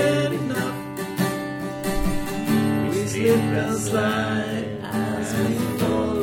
get enough. We slip and slide as we fall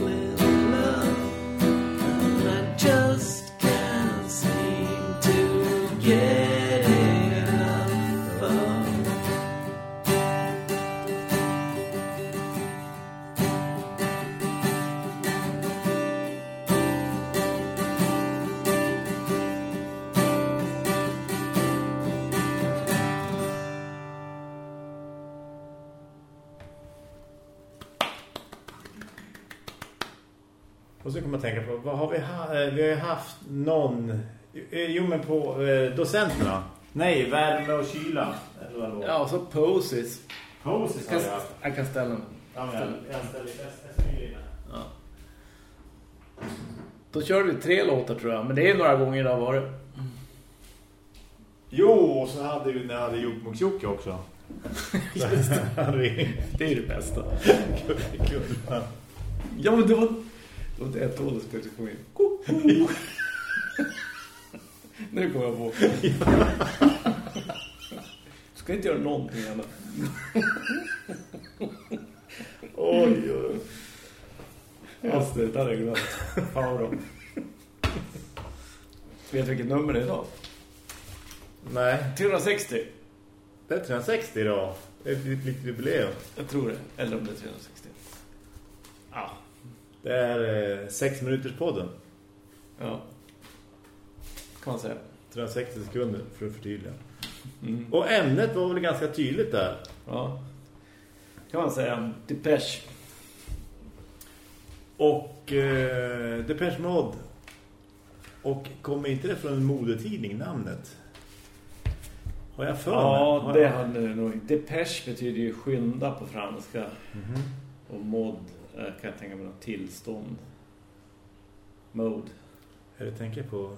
Och så kommer jag tänka på, vad har vi haft? Vi har ju haft någon... eh, Jo, men på eh, docenterna. Nej, värme och kyla. Eller vad det var. Ja, och så poses. Poses har Jag haft. jag kan ställa den. Ja, jag, jag ställer den. Då körde vi tre låtar tror jag. Men det är några gånger det har varit. Jo, och så hade vi när jag hade gjort Moksjoki också. Just det. Det är det bästa. Ja, men det var... Inte ett år skulle jag komma in. Ko, ko. nu kommer jag på. Du ska inte göra någonting annat. Oj, oj. Just det, där är jag glömt. Fan bra. Vet du vilket nummer det är idag? Nej, 360. det är 360 idag. Det är ett litet jubileum. Jag tror det. Eller om det är 360. Ja. Det är eh, sex minuters podden. Ja. Kan man säga. 360 sekunder för att förtydliga. Mm. Och ämnet var väl ganska tydligt där. Ja. Kan man säga. Depeche. Och eh, Depeche Mode. Och kommer inte det från en modetidning namnet? Har jag för mig? Ja, Har det jag- hade det nog. Depeche betyder ju skynda på franska. Mhm. Och mod kan jag tänka mig något tillstånd. Mode. Det tänker på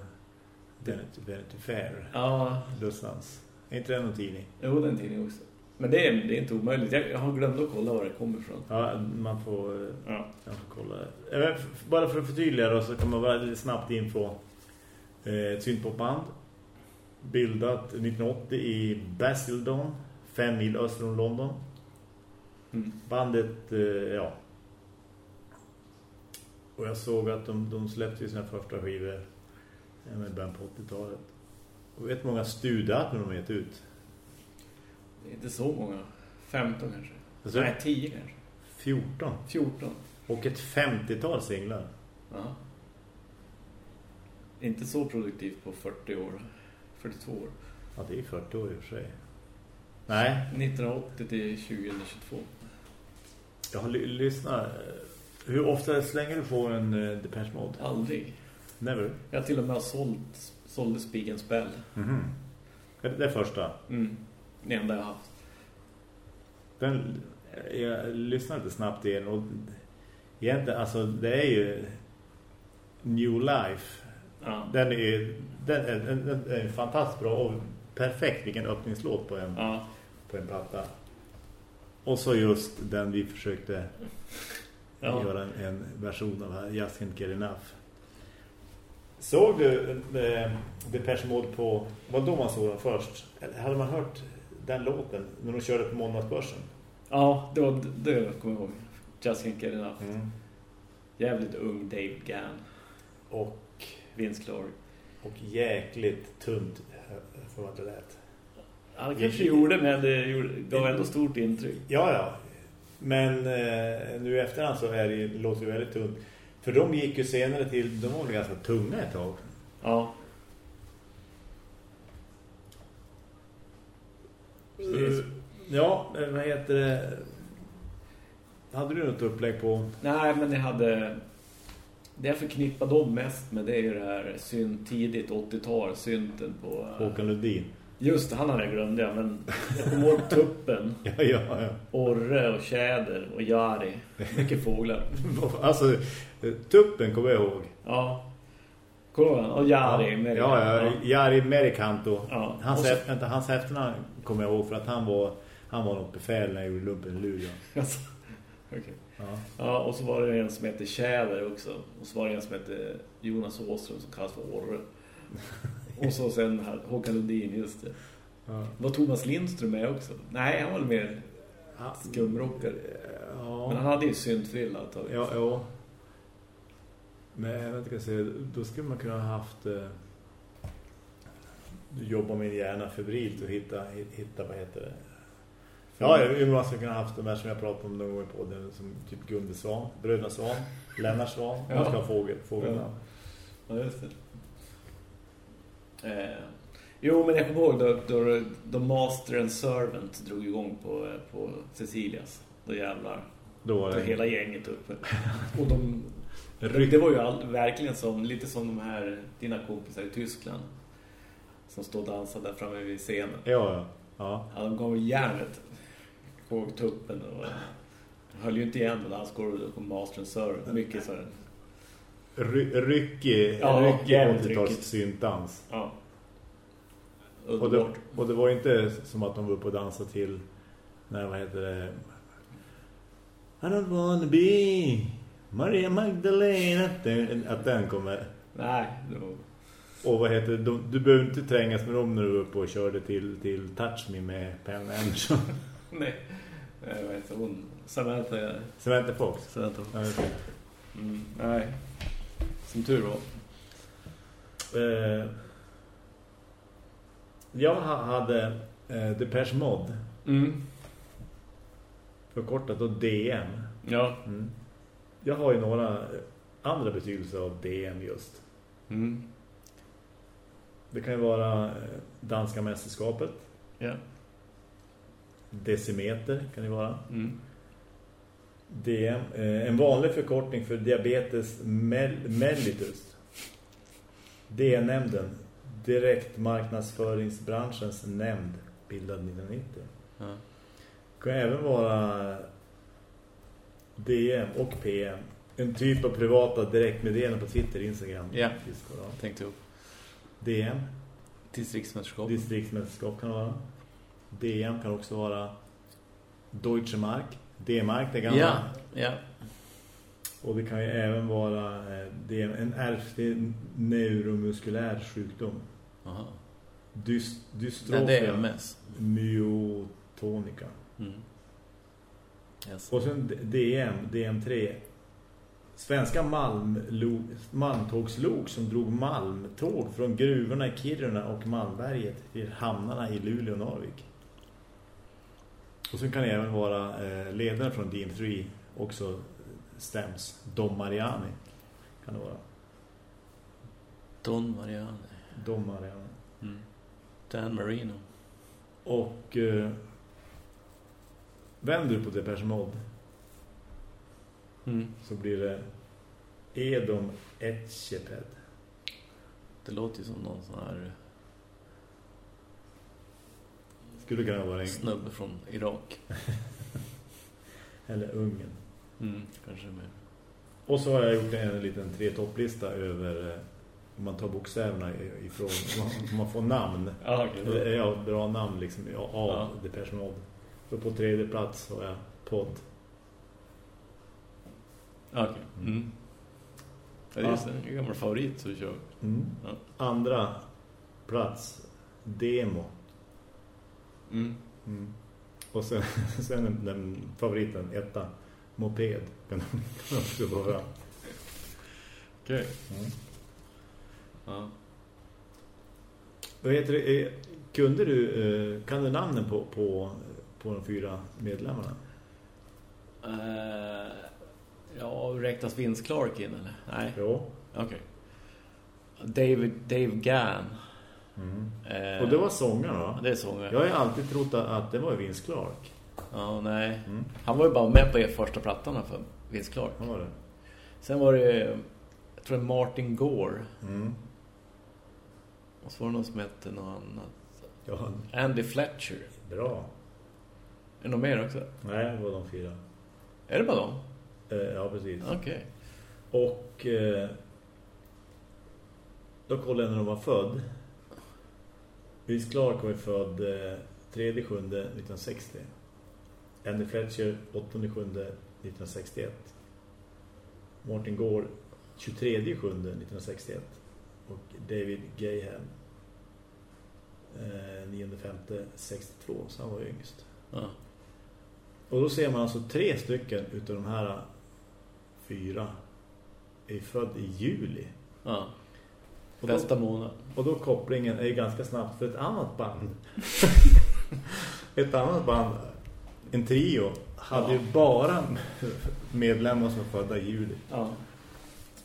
Vanity, Vanity Fair? Ja, Lussans. Är inte det någon tidning? jo den tidningen också. Men det är, det är inte omöjligt. Jag, jag har glömt att kolla var det kommer ifrån. Ja, man får, eh, Ja. man får kolla. Eh, Bara för att förtydliga då så kan man vara lite snabbt in på eh, ett syntpopband. Bildat 1980 i Basildon, fem mil öster om London. Mm. Bandet, eh, ja. Och jag såg att de, de släppte sina första skivor ja, med början på 80-talet. Och vet många studiealbum de har gett ut? Det är inte så många. 15 kanske. Alltså, Nej, 10 kanske. 14. 14. Och ett 50-tal singlar. Ja. Inte så produktivt på 40 år. 42 år. Ja, det är 40 år i och för sig. Nej, 1980 till 2022. jag har ly- lyssnat. Hur ofta slänger du på en uh, Depeche Mode? Aldrig. Never. Jag har till och med sålt, sålde Spigen Spell. Mhm. Det det är första. Mm. Det enda jag har haft. Den, jag lyssnade lite snabbt igen och egentligen, alltså det är ju New Life. Ja. Den är, den är, den är fantastiskt bra och perfekt vilken öppningslåt på en, Ja. på en platta. Och så just den vi försökte Ja. göra en, en version av Just Can't Get Enough. Såg du eh, Depeche Mode på, vad då man såg den först? Eller Hade man hört den låten när de körde på måndagsbörsen? Ja, det var det kommer jag ihåg. Just Can't Get Enough. Mm. Jävligt ung David Gann. Och, Vince Clark. och jäkligt tunt för vad det lät. Han kanske gjorde, men det gjorde, gav ändå stort intryck. Ja, ja. Men eh, nu i efterhand så är det, låter det väldigt tunt. För de gick ju senare till, de var väl ganska tunga ett tag. Ja. Precis. Eh, Ja, eh, vad heter det? Hade du något upplägg på? Nej, men jag hade... Det jag förknippar dem mest med det är ju det här synt, tidigt 80-tal, synten på... eh, Håkan Lundin? Just det, han hade jag glömt, ja, men jag kommer ihåg tuppen, Ja, ja, ja. orre och tjäder och jari. Mycket fåglar. Alltså, tuppen kommer jag ihåg. Ja. Kommer Och Jari ja, Merikanto. ja, ja, Jari Merikanto. Ja. Hans, så- vänta, hans efternamn kommer jag ihåg för att han var han var något befäl när jag gjorde lumpen i Luleå. Alltså, okej. Ja. Ja, och så var det en som hette Tjäder också. Och så var det en som hette Jonas Åström som kallas för Orre. Och så sen Håkan Lundin, just det. Ja. Var Thomas Lindström med också? Nej, han var mer skumrockare. Ja. Men han hade ju syntfrilla ett tag. Ja, ja. Men jag jag säga, då skulle man kunna ha haft eh, jobba med en hjärna febrilt och hitta, hitta vad heter det? Ja, jag man skulle kunna ha haft de här som jag pratade om någon gång på den som typ Gunde Svan, Bröderna Svan, Lennart Svan, Ja. ska ha fågel, fågeln. Ja. Ja, just det. Eh, jo, men jag kommer ihåg då, då, då Master and Servant drog igång på, på Cecilias. Då jävlar. Då var Då det hela gänget uppe. Och de, det var ju all, verkligen som, lite som de här, dina kompisar i Tyskland. Som stod och dansade där framme vid scenen. Ja, ja. ja. Ja, de gav järnet. Kåg tuppen och höll ju inte igen på dansgolvet och Master and Servant. Mycket så här. Ry ryckig, Ja, ryckig jävligt 80-tals ryckigt. syntdans. Ja. Och det, och det var inte som att de var uppe och dansade till när vad heter det I don't wanna be Maria Magdalena att den, att den kommer Nej, var... och vad heter det de, du behöver inte trängas med dem när du var uppe och körde till, till Touch Me med Pam Anderson Nej. Vad heter hon? Samantha... Samantha Fox Samantha. Ja, just det. Mm, nej. Som tur var. eh, jag ha- hade eh, Depeche Mode Mm. förkortat och DM Ja. mm. jag har ju några andra betydelser av DM just Mm. Det kan ju vara eh, danska mästerskapet. Ja. Decimeter kan det vara. Mm. DM, eh, en vanlig förkortning för diabetes mell- mellitus. D-nämnden. Direktmarknadsföringsbranschens nämnd. Bildad 1990. Ja. Det kan även vara DM och PM. En typ av privata direktmeddelanden på Twitter, Instagram, Ja. Discord. ja. Tänkte upp. DM. Distriktsmästerskap. Distriktsmästerskap kan vara. DM kan också vara Deutsche Mark. D-mark det gamla. Ja. Ja. Och det kan ju även vara eh, en ärftlig neuromuskulär sjukdom. Aha. Dys, Nej, det är dystrofia MS. myotonica. Mm. Yes. Och sen DM, DM3. Svenska malmtågslok som drog malmtåg från gruvorna i Kiruna och Malmberget till hamnarna i Luleå och Narvik. Och sen kan det även vara eh, ledaren från DM3 också stäms. Dom Mariani kan det vara. Don Mariani. Dom Mariani. Mm. Dan Marino. Och eh, vänder du på Depeche Mode Mm. så blir det Edom Etcheped. Det låter ju som någon sån här Skulle kunna vara en, snubbe från Irak. eller Ungern. Mm. Kanske mer. Och så har jag gjort en liten tre topplista över eh, om man tar bokstäverna ifrån om man får namn. Ja. Eller, ja, bra namn liksom av Ja. Depeche Mode. Så på tredje plats har jag podd. Okej. Mm. Ja, det är. En gammal favorit så kör. Mm. Ja. Andra plats demo. Mm. Mm. Och sen, sen den, den favoriten, etta, moped. Kan också vara. Okej. Mm. Ja. Vad heter det? Eh, Kunde du, eh, kan du namnen på, på, på de fyra medlemmarna? Uh, ja, räknas Vince Clark in eller? Nej. Jo. Okej. David, Dave Gann. Mm. Och det var sångaren va? Det är sångare. Jag har ju alltid trott att det var Vince Clark. Ja, nej. Mm. Han var ju bara med på er första plattan för Vince Clark. Vad var det? Sen var det, jag tror det Martin Gore. Mm. Och så var det någon som hette något annat. Ja, Andy Fletcher. bra. Är det någon mer också? Nej, det var de fyra. Är det bara dem? Eh, ja, precis. Okej. Och eh, då kollade jag när de var född. Vince Clark var född eh, 3 7 1960. Andy Fletcher 8 7 1961. Martin Gore 23 7 1961. Och David Gaham eh, 9 5 62. Så han var yngst. Ja. Och då ser man alltså tre stycken utav de här fyra är född i juli. ja. Och då, Bästa månad. och då kopplingen är ju ganska snabbt för ett annat band. ett annat band, en trio, hade ju bara medlemmar som födda i juli. Ja.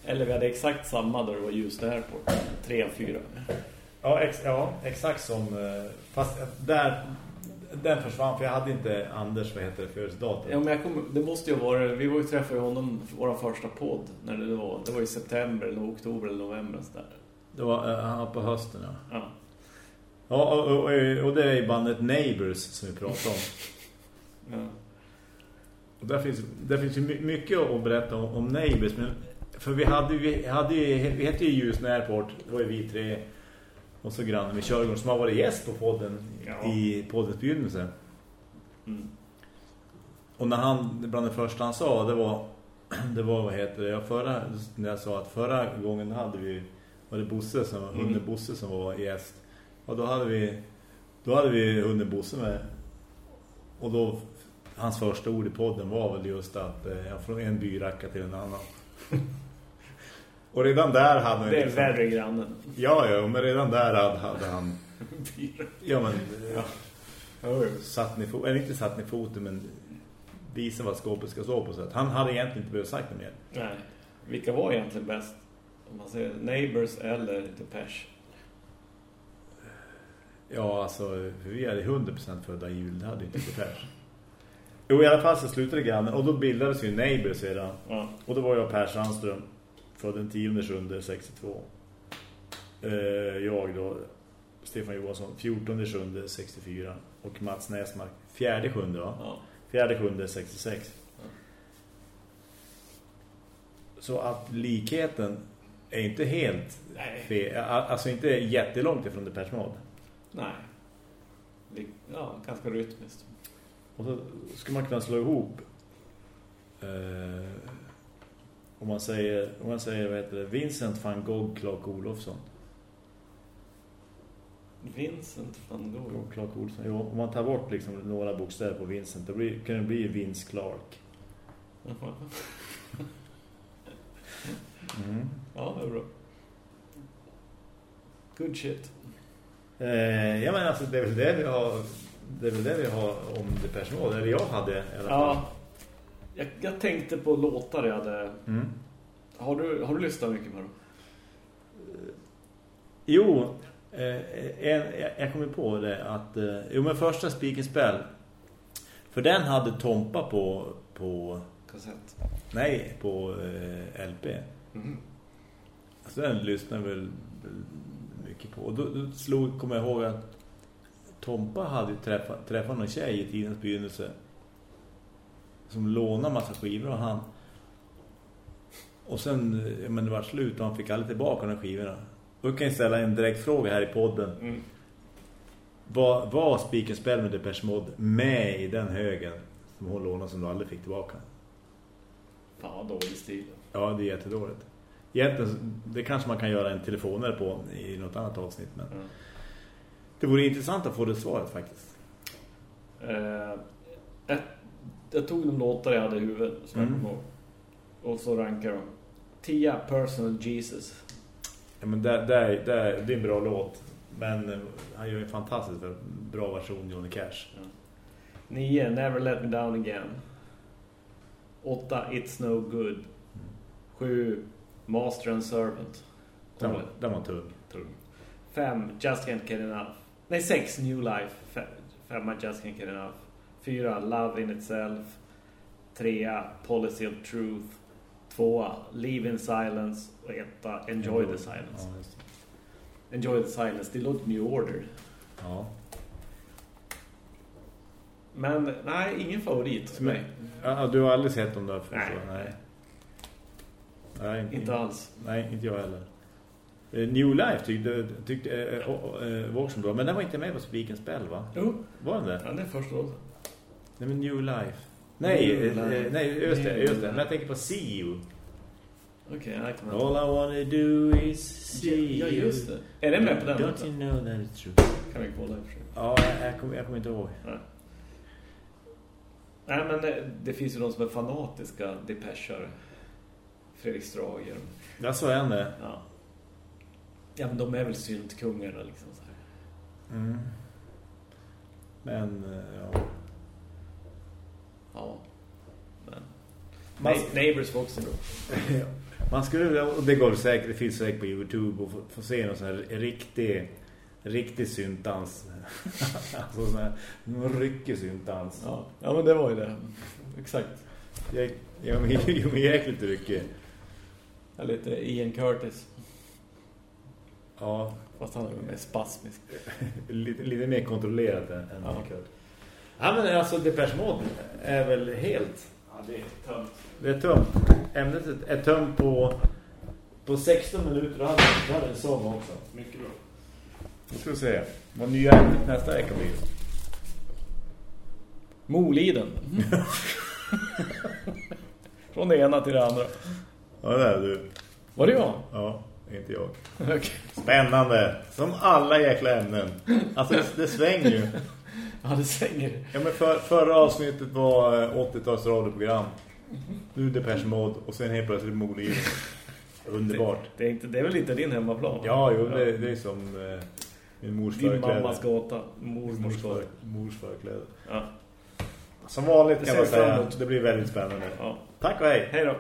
Eller vi hade exakt samma då det var just det här på. Tre av fyra. Ja, ex ja exakt som... eh, Fast där... Den försvann för jag hade inte Anders, vad heter det, födelsedatum. Ja, men jag kom, det måste ju vara... Vi var ju träffade honom för vår första podd. När det var. Det var i september, eller oktober eller november. Så där. Det var var på hösten, ja. Ja. Ja, och, och, och det är bandet Neighbors som vi pratar om. ja. Och där finns, där finns ju my- mycket att berätta om, om Neighbors. Men, för vi hade, vi hade vi hette ju Ljusna Airport, det var ju vi tre och så grannen med Körgården som har varit gäst på podden Ja. i poddens begynnelse. Mm. Och när han, bland det första han sa, det var, det var vad heter det, jag förra, när jag sa att förra gången hade vi, var det Bosse som, Mm. hunden Bosse som var gäst. Och då hade vi, då hade vi hunden Bosse med. Och då, hans första ord i podden var väl just att eh, jag från en byracka till en annan. och redan där hade han Det är liksom- värre grannen. Ja, ja, men redan där hade, hade han, ja men, ja, satt ni fot, eller inte satt ni foten men visa vad skåpet ska stå på så att han hade egentligen inte behövt sagt det mer. Nej. Vilka var egentligen bäst? Om man säger Neighbors eller Depeche. Ja, alltså vi är 100% födda i jul, det hade inte här. Jo, i alla fall så slutade grannen och då bildades ju Neighbor sedan. Ja. Och då var jag Per Sandström, född den 10 7 62. Eh, jag då, Stefan Johansson, 14 7 64. Och Mats Näsmark, 4 7 va? ja. 4 7 66. Så att likheten är inte helt fel, alltså inte jättelångt ifrån det persmål. Nej. Ja, ganska rytmiskt. Och så skulle man kunna slå ihop eh, om man säger om man säger vad heter det Vincent van Gogh Clark Olofsson. Vincent van Gogh. Clark Olofsson. Jo, om man tar bort liksom några bokstäver på Vincent då blir, kan det bli Vince Clark. Mm. Ja, det är bra. Good shit. Eh, ja men alltså det är väl det vi har det är väl det vi har om det personal eller jag hade i alla fall. Ja. Jag, jag tänkte på låtar jag hade... Mm. Har du, har du lyssnat mycket på dem? Jo, eh, en, jag, jag kommer på det att eh, jo men första Speak Spell för den hade Tompa på på Kassett. nej på eh, LP. Mm. Så den lyssnade jag väl, mycket på. Och då, då slog kommer jag ihåg att Tompa hade träffat träffat någon tjej i tidens begynnelse som lånade massa skivor av han. Och sen men det var slut och han fick aldrig tillbaka de skivorna. Då kan jag ställa en direkt fråga här i podden. Mm. Var, var Speak Spell med Depeche Mode med i den högen som hon lånade som du aldrig fick tillbaka? Fan vad dålig stil. Ja, det är jättedåligt. Egentligen, det kanske man kan göra en telefonare på i något annat avsnitt. Men Mm. det vore intressant att få det svaret faktiskt. Eh, jag, jag tog de låtar jag hade i huvudet som Mm. ihåg. Och så rankar de. Tia Personal Jesus. Ja, men där, där, där, det är en bra låt. Men eh, han gör en fantastiskt bra version Johnny Cash. 9. Never Let Me Down Again. 8. It's No Good. 7. Master and Servant. Den var, den var tung. Tung. 5. Just Can't Get Enough. Nej, 6. New Life. 5. Just Can't Get Enough. 4. Love in Itself. 3. Policy of Truth. 2. Leave in Silence. Och 1. Enjoy the Silence. Ja. Enjoy the Silence. Det låter New Order. ja. Men nej, ingen favorit för mig. ja. Du har aldrig sett dem där? För Nej. Så, nej. Nej, inte, Inte alls. Nej, inte jag heller. Eh, New Life tyckte, tyckte äh, äh, Watson bra, men den var inte med på Spikens spel va? Jo. Var den det? Ja, det är första låten. Nej, men New Life. Nej, New eh, Life. nej just det, just det. Men jag tänker på See You. Okej, jag kan All I wanna do is see Ja, just det. Är den med på den? Don't låten? you know that it's true? Kan vi kolla i och för sig. Ja, jag, jag, kommer, jag kommer inte ihåg. Nej. Nej, men det, det finns ju de som är fanatiska Depeche-are. Fredrik Strager. Ja, så är det. Ja. Ja, men de är väl syntkungarna liksom så här. Mm. Men, eh, ja. Ja. Men. Man- Neighbors var också bra. Man skulle, och det går säkert, det finns säkert på Youtube och få, få se någon sån här riktig, riktig syntdans. alltså sån här, någon ryckig syntdans. Ja. ja, men det var ju det. Exakt. Jag, jag, men, jag, men jäkligt ryckig. Ja, lite Ian Curtis. Ja, Fast han är mer spasmisk. lite, lite mer kontrollerat än, Ja. ja. Ja, men alltså Depeche Mode är väl helt... Ja, det är tömt. Det är tömt. Ämnet är tömt på, på 16 minuter. Då hade då hade en sång också. Mycket bra. Nu ska vi se. Vad nya ämnet nästa vecka blir. Moliden. Från det ena till det andra. Ja, det är du. Var det jag? Ja, inte jag. Okej. Spännande. Som alla jäkla ämnen. Alltså det, det svänger ju. Ja, det svänger. Ja, men för, förra avsnittet var eh, 80-tals radioprogram. Nu Depeche Mode och sen helt plötsligt Molin. Underbart. Det är, inte, det är väl inte din hemmaplan? Ja, jo, det, det är som eh, min mors Din mammas. Mormors Mors, gåta. för, mors förkläde. Ja. Som vanligt Det kan man säga. Det blir väldigt spännande. ja. Tack och hej! Hej då.